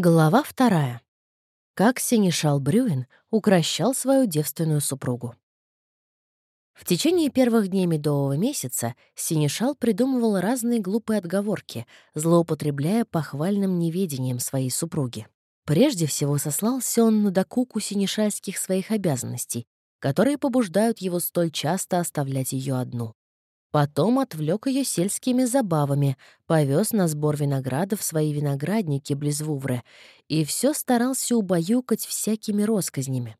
Глава вторая. Как Синишал Брюин укращал свою девственную супругу. В течение первых дней медового месяца Синишал придумывал разные глупые отговорки, злоупотребляя похвальным неведением своей супруги. Прежде всего сослался он на докуку синишальских своих обязанностей, которые побуждают его столь часто оставлять ее одну. Потом отвлек ее сельскими забавами, повез на сбор винограда в свои виноградники близ Вувры и все старался убаюкать всякими росказнями.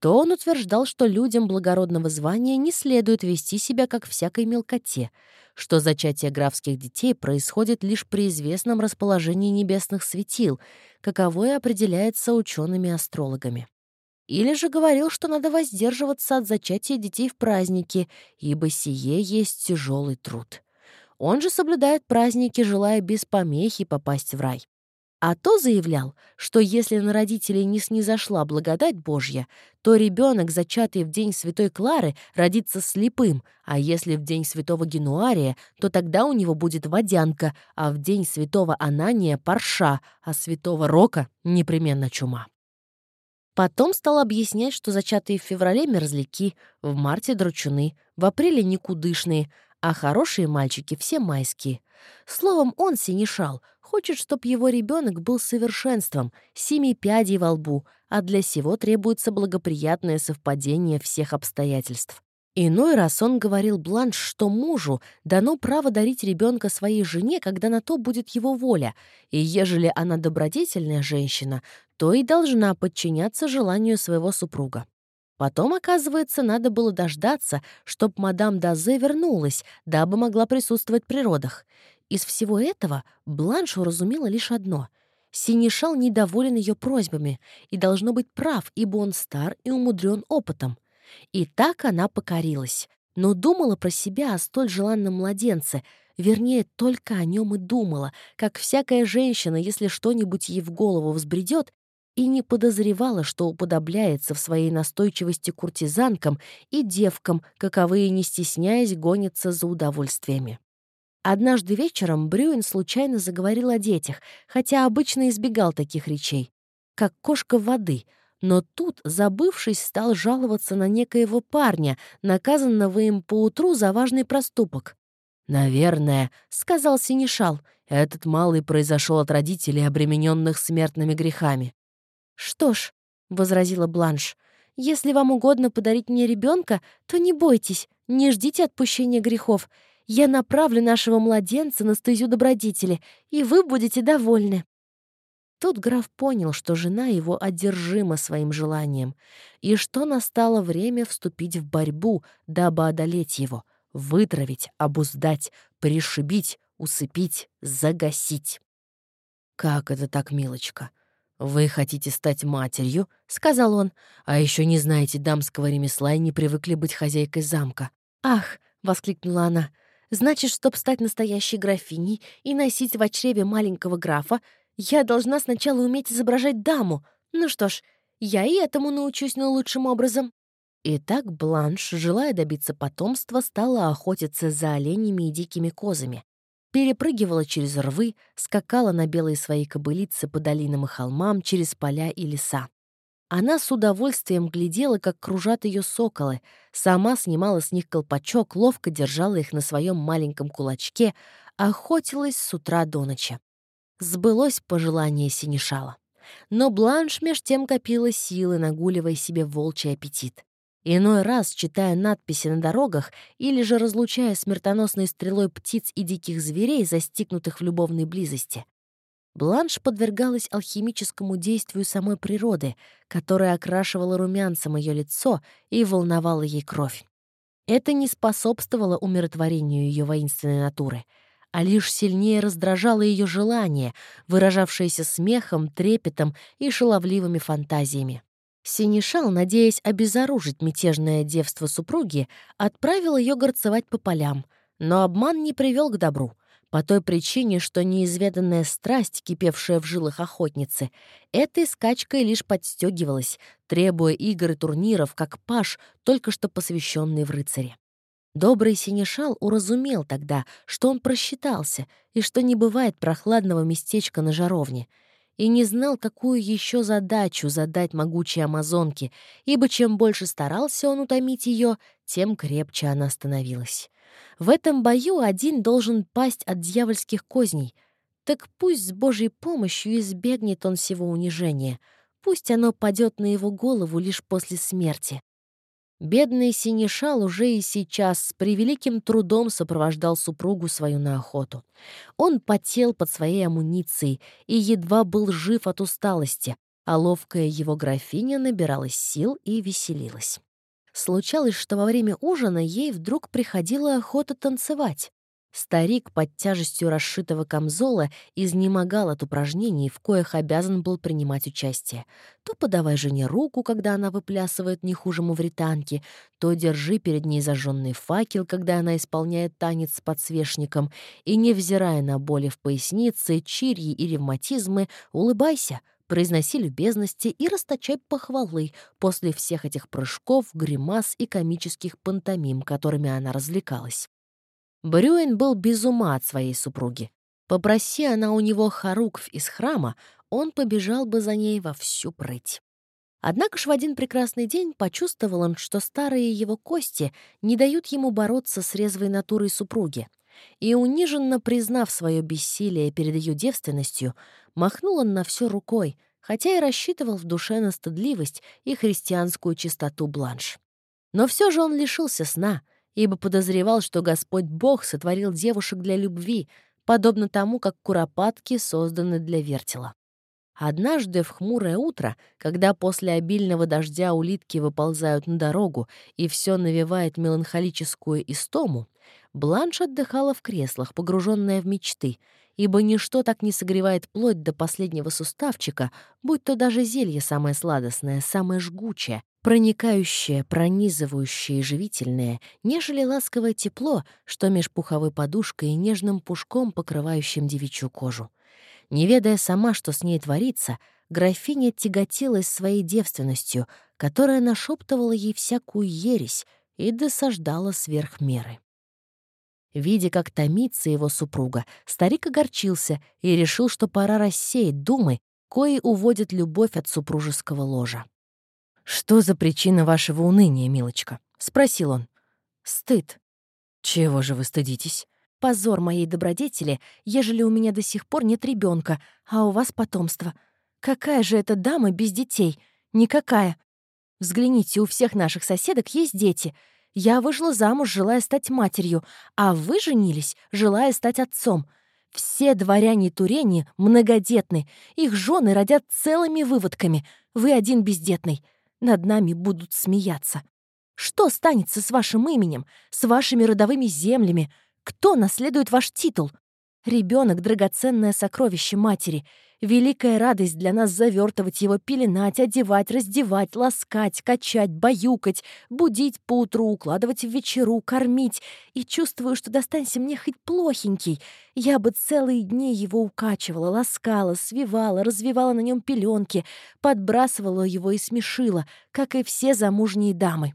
То он утверждал, что людям благородного звания не следует вести себя как всякой мелкоте, что зачатие графских детей происходит лишь при известном расположении небесных светил, каковое определяется учеными-астрологами. Или же говорил, что надо воздерживаться от зачатия детей в праздники, ибо сие есть тяжелый труд. Он же соблюдает праздники, желая без помехи попасть в рай. А то заявлял, что если на родителей не снизошла благодать Божья, то ребенок, зачатый в день Святой Клары, родится слепым, а если в день Святого Генуария, то тогда у него будет водянка, а в день Святого Анания — парша, а Святого Рока — непременно чума. Потом стал объяснять, что зачатые в феврале мерзляки, в марте дручуны, в апреле никудышные, а хорошие мальчики все майские. Словом, он синешал, хочет, чтоб его ребенок был совершенством, семи пядей во лбу, а для сего требуется благоприятное совпадение всех обстоятельств. Иной раз он говорил Бланш, что мужу дано право дарить ребенка своей жене, когда на то будет его воля, и ежели она добродетельная женщина, то и должна подчиняться желанию своего супруга. Потом, оказывается, надо было дождаться, чтоб мадам Дазе вернулась, дабы могла присутствовать при родах. Из всего этого Бланш уразумела лишь одно — Синишал недоволен ее просьбами и должно быть прав, ибо он стар и умудрен опытом. И так она покорилась, но думала про себя о столь желанном младенце, вернее, только о нем и думала, как всякая женщина, если что-нибудь ей в голову взбредет, и не подозревала, что уподобляется в своей настойчивости куртизанкам и девкам, каковые, не стесняясь, гонятся за удовольствиями. Однажды вечером Брюин случайно заговорил о детях, хотя обычно избегал таких речей. Как кошка воды — но тут, забывшись, стал жаловаться на некоего парня, наказанного им поутру за важный проступок. «Наверное», — сказал Синишал, — «этот малый произошел от родителей, обремененных смертными грехами». «Что ж», — возразила Бланш, — «если вам угодно подарить мне ребенка, то не бойтесь, не ждите отпущения грехов. Я направлю нашего младенца на стезю добродетели, и вы будете довольны». Тут граф понял, что жена его одержима своим желанием, и что настало время вступить в борьбу, дабы одолеть его, вытравить, обуздать, пришибить, усыпить, загасить. «Как это так, милочка? Вы хотите стать матерью?» — сказал он. «А еще не знаете дамского ремесла и не привыкли быть хозяйкой замка». «Ах!» — воскликнула она. «Значит, чтоб стать настоящей графиней и носить в чреве маленького графа, я должна сначала уметь изображать даму. Ну что ж, я и этому научусь наилучшим образом». И так Бланш, желая добиться потомства, стала охотиться за оленями и дикими козами. Перепрыгивала через рвы, скакала на белые свои кобылицы по долинам и холмам, через поля и леса. Она с удовольствием глядела, как кружат ее соколы, сама снимала с них колпачок, ловко держала их на своем маленьком кулачке, охотилась с утра до ночи. Сбылось пожелание Синишала. Но Бланш меж тем копила силы, нагуливая себе волчий аппетит. Иной раз, читая надписи на дорогах или же разлучая смертоносной стрелой птиц и диких зверей, застигнутых в любовной близости, Бланш подвергалась алхимическому действию самой природы, которая окрашивала румянцем ее лицо и волновала ей кровь. Это не способствовало умиротворению ее воинственной натуры — а лишь сильнее раздражало ее желание, выражавшееся смехом, трепетом и шаловливыми фантазиями. Синишал, надеясь обезоружить мятежное девство супруги, отправил ее горцевать по полям, но обман не привел к добру. По той причине, что неизведанная страсть, кипевшая в жилах охотницы, этой скачкой лишь подстегивалась, требуя игр и турниров, как паш, только что посвященный в рыцаре. Добрый синешал уразумел тогда, что он просчитался и что не бывает прохладного местечка на жаровне, и не знал, какую еще задачу задать могучей амазонке, ибо чем больше старался он утомить ее, тем крепче она становилась. В этом бою один должен пасть от дьявольских козней. Так пусть с Божьей помощью избегнет он всего унижения. Пусть оно падет на его голову лишь после смерти. Бедный Синишал уже и сейчас с превеликим трудом сопровождал супругу свою на охоту. Он потел под своей амуницией и едва был жив от усталости, а ловкая его графиня набиралась сил и веселилась. Случалось, что во время ужина ей вдруг приходила охота танцевать. Старик под тяжестью расшитого камзола изнемогал от упражнений, в коих обязан был принимать участие. То подавай жене руку, когда она выплясывает не хуже мавританки, то держи перед ней зажженный факел, когда она исполняет танец с подсвечником, и, невзирая на боли в пояснице, чирьи и ревматизмы, улыбайся, произноси любезности и расточай похвалы после всех этих прыжков, гримас и комических пантомим, которыми она развлекалась. Брюин был без ума от своей супруги. Попроси она у него хоруквь из храма, он побежал бы за ней во всю прыть. Однако ж в один прекрасный день почувствовал он, что старые его кости не дают ему бороться с резвой натурой супруги, и, униженно признав свое бессилие перед ее девственностью, махнул он на все рукой, хотя и рассчитывал в душе на стыдливость и христианскую чистоту бланш. Но все же он лишился сна — ибо подозревал, что Господь Бог сотворил девушек для любви, подобно тому, как куропатки созданы для вертела. Однажды в хмурое утро, когда после обильного дождя улитки выползают на дорогу и все навевает меланхолическую истому, Бланш отдыхала в креслах, погруженная в мечты, ибо ничто так не согревает плоть до последнего суставчика, будь то даже зелье самое сладостное, самое жгучее, проникающее, пронизывающее и живительное, нежели ласковое тепло, что меж пуховой подушкой и нежным пушком, покрывающим девичью кожу. Не ведая сама, что с ней творится, графиня тяготилась своей девственностью, которая нашептывала ей всякую ересь и досаждала сверх меры. Видя, как томится его супруга, старик огорчился и решил, что пора рассеять думы, кои уводят любовь от супружеского ложа. «Что за причина вашего уныния, милочка?» — спросил он. «Стыд». «Чего же вы стыдитесь?» «Позор моей добродетели, ежели у меня до сих пор нет ребенка, а у вас потомство. Какая же эта дама без детей? Никакая. Взгляните, у всех наших соседок есть дети. Я вышла замуж, желая стать матерью, а вы женились, желая стать отцом. Все дворяне Турени многодетны, их жены родят целыми выводками. Вы один бездетный. Над нами будут смеяться. Что станется с вашим именем, с вашими родовыми землями? Кто наследует ваш титул? Ребенок — драгоценное сокровище матери. Великая радость для нас завертывать его, пеленать, одевать, раздевать, ласкать, качать, баюкать, будить поутру, укладывать в вечеру, кормить. И чувствую, что достанься мне хоть плохенький. Я бы целые дни его укачивала, ласкала, свивала, развивала на нем пеленки, подбрасывала его и смешила, как и все замужние дамы.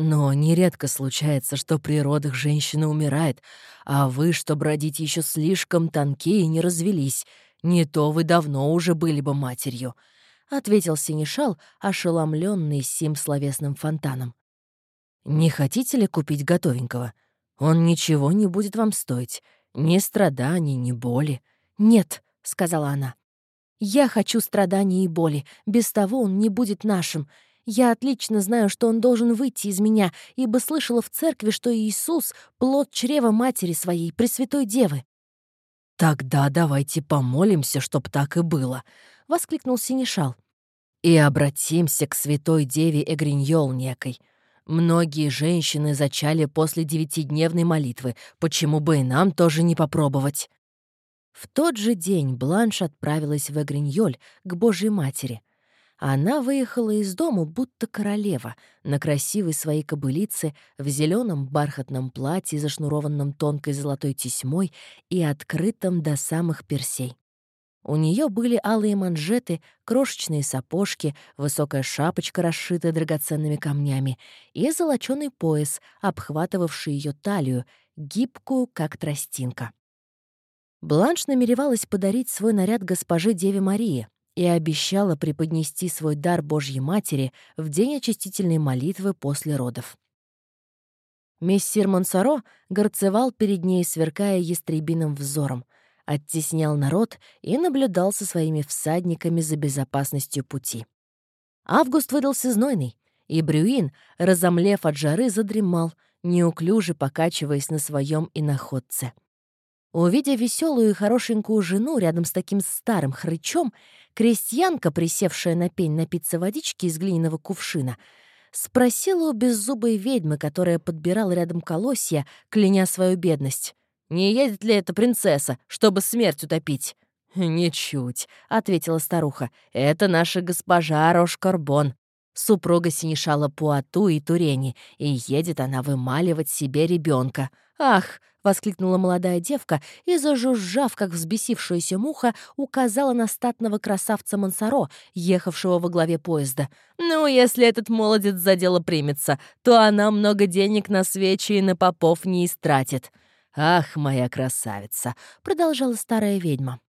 Но нередко случается, что при родах женщина умирает, а вы, что бродить еще слишком тонкие, не развелись. Не то вы давно уже были бы матерью», — ответил Синишал, ошеломленный сим словесным фонтаном. «Не хотите ли купить готовенького? Он ничего не будет вам стоить. Ни страданий, ни боли». «Нет», — сказала она. «Я хочу страданий и боли. Без того он не будет нашим. Я отлично знаю, что он должен выйти из меня, ибо слышала в церкви, что Иисус — плод чрева матери своей, Пресвятой Девы». «Тогда давайте помолимся, чтоб так и было», — воскликнул Синишал. «И обратимся к Святой Деве Эгриньол некой. Многие женщины зачали после девятидневной молитвы, почему бы и нам тоже не попробовать?» В тот же день Бланш отправилась в Эгриньоль к Божьей Матери. Она выехала из дому, будто королева, на красивой своей кобылице, в зеленом бархатном платье, зашнурованном тонкой золотой тесьмой и открытом до самых персей. У нее были алые манжеты, крошечные сапожки, высокая шапочка, расшитая драгоценными камнями, и золоченый пояс, обхватывавший ее талию, гибкую, как тростинка. Бланш намеревалась подарить свой наряд госпоже Деве Марии и обещала преподнести свой дар Божьей Матери в день очистительной молитвы после родов. Мессир Монсоро горцевал перед ней, сверкая ястребиным взором, оттеснял народ и наблюдал со своими всадниками за безопасностью пути. Август выдался знойный, и Брюин, разомлев от жары, задремал, неуклюже покачиваясь на своем иноходце. Увидя веселую и хорошенькую жену рядом с таким старым хрычом, крестьянка, присевшая на пень напиться водички из глиняного кувшина, спросила у беззубой ведьмы, которая подбирала рядом колосья, кляня свою бедность. «Не едет ли эта принцесса, чтобы смерть утопить?» «Ничуть», — ответила старуха. «Это наша госпожа Рошкарбон, супруга синешала Пуату и Турени, и едет она вымаливать себе ребенка. «Ах!» — воскликнула молодая девка и, зажужжав, как взбесившаяся муха, указала на статного красавца Мансаро, ехавшего во главе поезда. «Ну, если этот молодец за дело примется, то она много денег на свечи и на попов не истратит». «Ах, моя красавица!» — продолжала старая ведьма.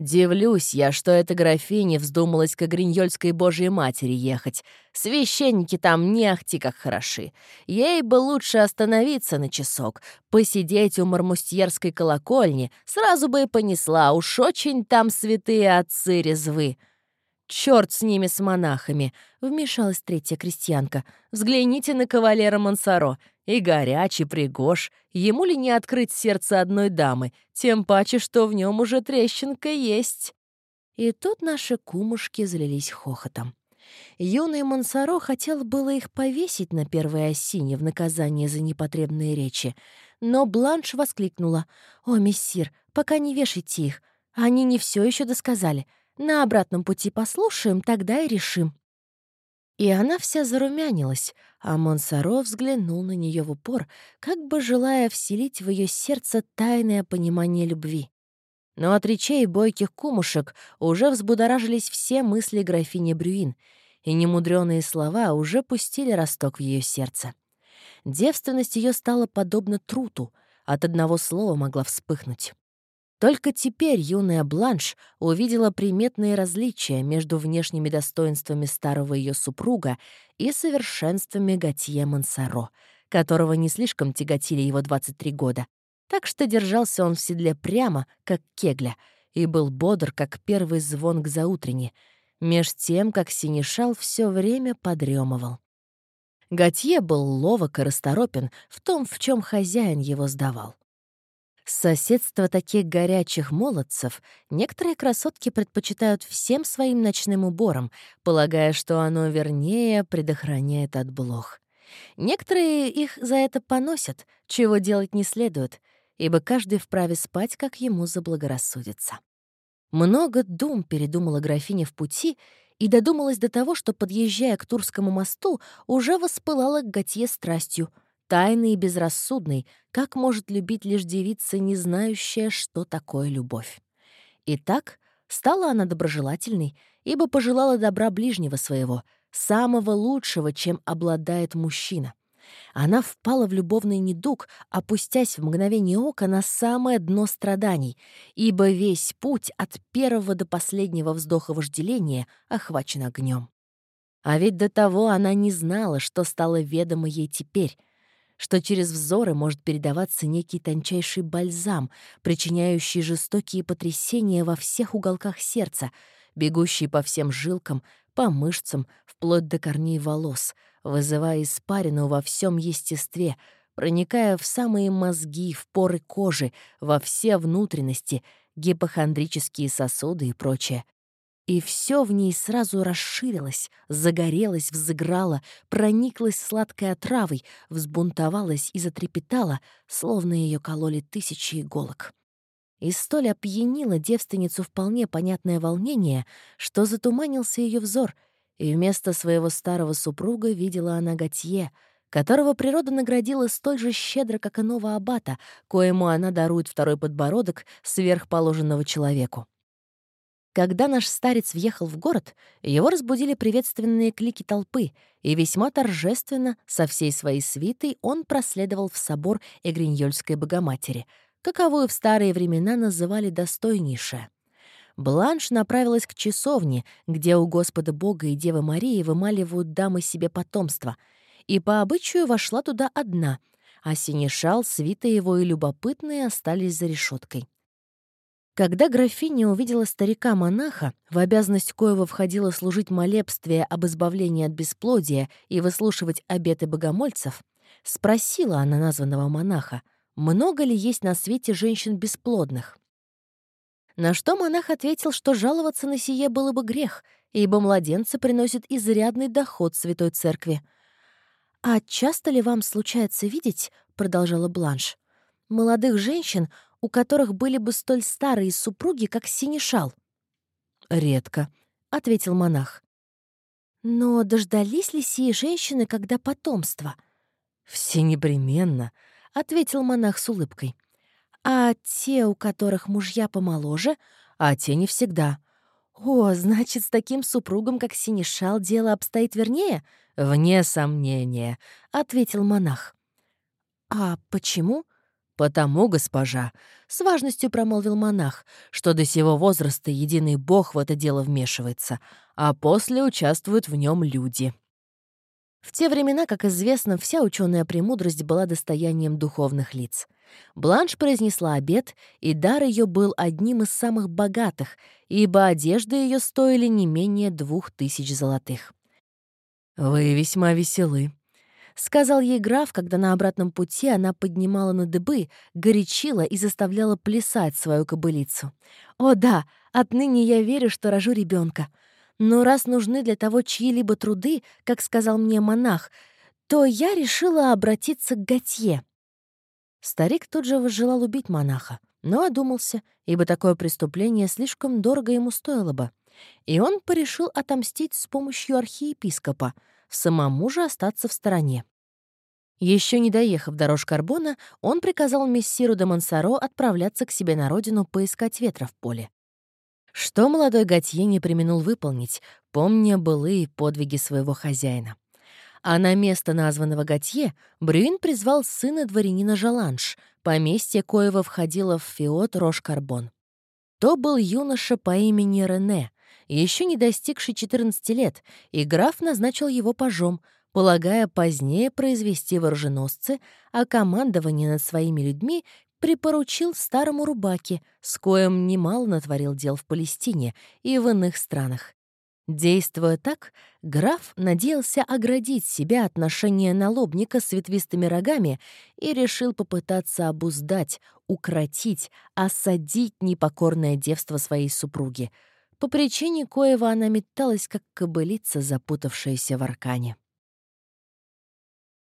Дивлюсь я, что эта графиня вздумалась к Гриньольской Божьей Матери ехать. Священники там не ахти как хороши. Ей бы лучше остановиться на часок, посидеть у мармустьерской колокольни, сразу бы и понесла, уж очень там святые отцы резвы. «Черт с ними, с монахами!» — вмешалась третья крестьянка. «Взгляните на кавалера Монсоро. И горячий, пригож. Ему ли не открыть сердце одной дамы? Тем паче, что в нем уже трещинка есть». И тут наши кумушки залились хохотом. Юный Монсоро хотел было их повесить на первой осине в наказание за непотребные речи, но Бланш воскликнула. «О, мессир, пока не вешайте их. Они не все еще досказали. На обратном пути послушаем, тогда и решим». И она вся зарумянилась, а Монсоро взглянул на нее в упор, как бы желая вселить в ее сердце тайное понимание любви. Но от речей бойких кумушек уже взбудоражились все мысли графини Брюин, и немудреные слова уже пустили росток в ее сердце. Девственность ее стала подобна труту, от одного слова могла вспыхнуть. Только теперь юная Бланш увидела приметные различия между внешними достоинствами старого ее супруга и совершенствами Готье Мансаро, которого не слишком тяготили его 23 года. Так что держался он в седле прямо, как кегля, и был бодр, как первый звон к заутренне, меж тем, как Синишал все время подремывал. Готье был ловок и расторопен в том, в чем хозяин его сдавал. Соседство таких горячих молодцев некоторые красотки предпочитают всем своим ночным убором, полагая, что оно вернее предохраняет от блох. Некоторые их за это поносят, чего делать не следует, ибо каждый вправе спать, как ему заблагорассудится. Много дум передумала графиня в пути и додумалась до того, что, подъезжая к Турскому мосту, уже воспылала к Готье страстью — тайный и безрассудный, как может любить лишь девица, не знающая, что такое любовь. Итак, стала она доброжелательной, ибо пожелала добра ближнего своего, самого лучшего, чем обладает мужчина. Она впала в любовный недуг, опустясь в мгновение ока на самое дно страданий, ибо весь путь от первого до последнего вздоха вожделения охвачен огнем. А ведь до того она не знала, что стало ведомо ей теперь — что через взоры может передаваться некий тончайший бальзам, причиняющий жестокие потрясения во всех уголках сердца, бегущий по всем жилкам, по мышцам, вплоть до корней волос, вызывая испарину во всем естестве, проникая в самые мозги, в поры кожи, во все внутренности, гипохондрические сосуды и прочее, и все в ней сразу расширилось, загорелось, взыграло, прониклось сладкой отравой, взбунтовалось и затрепетало, словно ее кололи тысячи иголок. И столь опьянило девственницу вполне понятное волнение, что затуманился ее взор, и вместо своего старого супруга видела она Готье, которого природа наградила столь же щедро, как иного аббата, коему она дарует второй подбородок сверхположенного человеку. Когда наш старец въехал в город, его разбудили приветственные клики толпы, и весьма торжественно, со всей своей свитой, он проследовал в собор Эгриньольской Богоматери, каковую в старые времена называли достойнейшая. Бланш направилась к часовне, где у Господа Бога и Девы Марии вымаливают дамы себе потомство, и по обычаю вошла туда одна, а синешал, свита его и любопытные остались за решеткой. Когда графиня увидела старика-монаха, в обязанность коего входило служить молебствие об избавлении от бесплодия и выслушивать обеты богомольцев, спросила она названного монаха, много ли есть на свете женщин бесплодных. На что монах ответил, что жаловаться на сие было бы грех, ибо младенцы приносят изрядный доход Святой Церкви. «А часто ли вам случается видеть, — продолжала Бланш, — молодых женщин, у которых были бы столь старые супруги, как Синишал? «Редко», — ответил монах. «Но дождались ли сии женщины, когда потомство?» «Все непременно», — ответил монах с улыбкой. «А те, у которых мужья помоложе, а те не всегда». «О, значит, с таким супругом, как Синишал, дело обстоит вернее?» «Вне сомнения», — ответил монах. «А почему?» «Потому, госпожа», — с важностью промолвил монах, что до сего возраста единый бог в это дело вмешивается, а после участвуют в нем люди. В те времена, как известно, вся ученая премудрость была достоянием духовных лиц. Бланш произнесла обед, и дар ее был одним из самых богатых, ибо одежды ее стоили не менее двух тысяч золотых. «Вы весьма веселы», сказал ей граф, когда на обратном пути она поднимала на дыбы, горячила и заставляла плясать свою кобылицу. «О да, отныне я верю, что рожу ребенка. Но раз нужны для того чьи-либо труды, как сказал мне монах, то я решила обратиться к Готье». Старик тут же возжелал убить монаха, но одумался, ибо такое преступление слишком дорого ему стоило бы. И он порешил отомстить с помощью архиепископа, самому же остаться в стороне. Еще не доехав до Рож-Карбона, он приказал мессиру де Монсоро отправляться к себе на родину поискать ветра в поле. Что молодой Готье не применул выполнить, помня былые подвиги своего хозяина. А на место названного Готье Брюин призвал сына дворянина Жаланш, поместье коего входило в фиот Рош-Карбон. То был юноша по имени Рене, еще не достигший 14 лет, и граф назначил его пажом — полагая позднее произвести вооруженосцы, а командование над своими людьми припоручил старому рубаке, с коем немало натворил дел в Палестине и в иных странах. Действуя так, граф надеялся оградить себя от ношения налобника с ветвистыми рогами и решил попытаться обуздать, укротить, осадить непокорное девство своей супруги, по причине коего она металась, как кобылица, запутавшаяся в аркане.